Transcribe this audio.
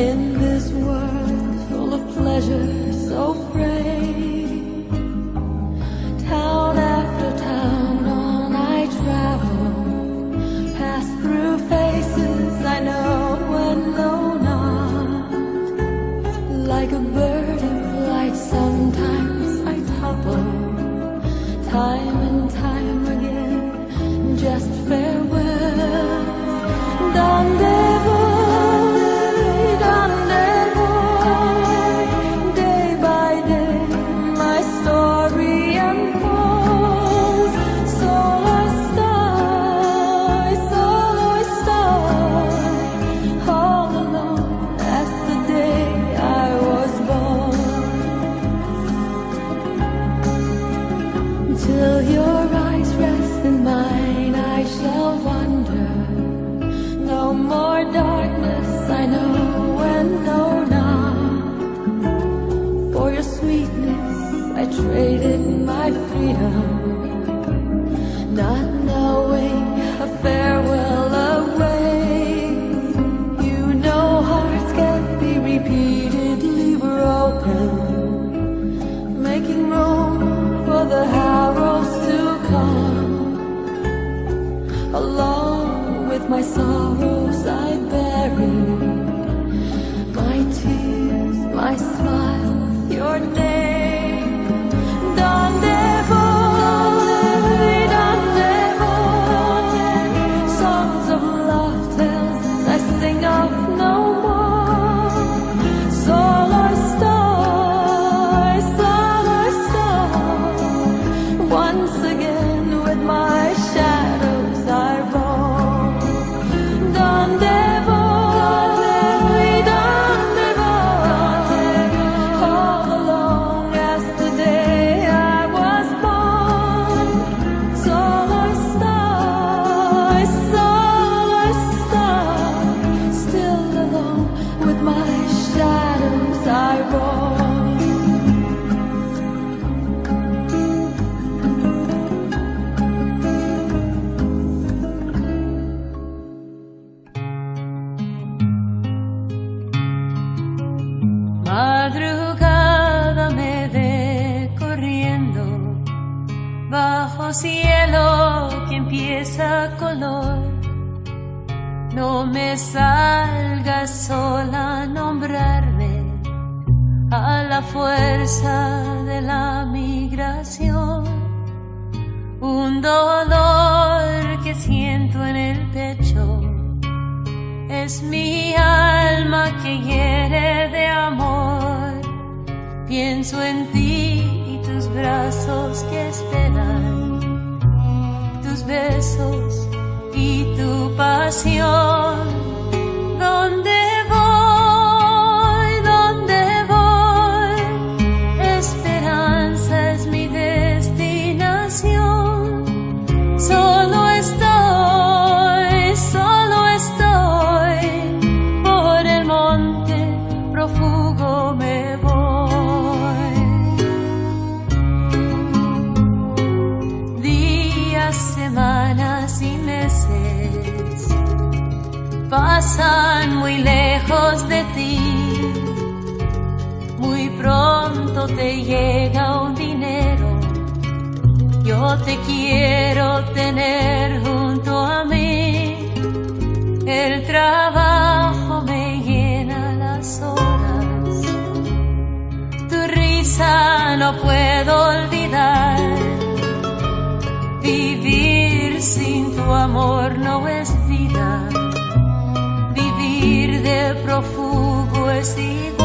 in this world full of pleasure so frayed. Town after town on I travel, pass through faces I know and know not. Like a bird in flight sometimes I topple, time and bajo cielo que empieza a color. No me salgas sola nombrarme a la fuerza de la migración. Un dolor que siento en el pecho es mi alma que hiere de amor. Pienso en ti brazos que esperan tus besos y tu pasión. pasan muy lejos de ti. Muy pronto te llega un dinero. Yo te quiero tener junto a mí. El trabajo me llena las horas. Tu risa no puedo olvidar. Vivir sin tu amor no es mercy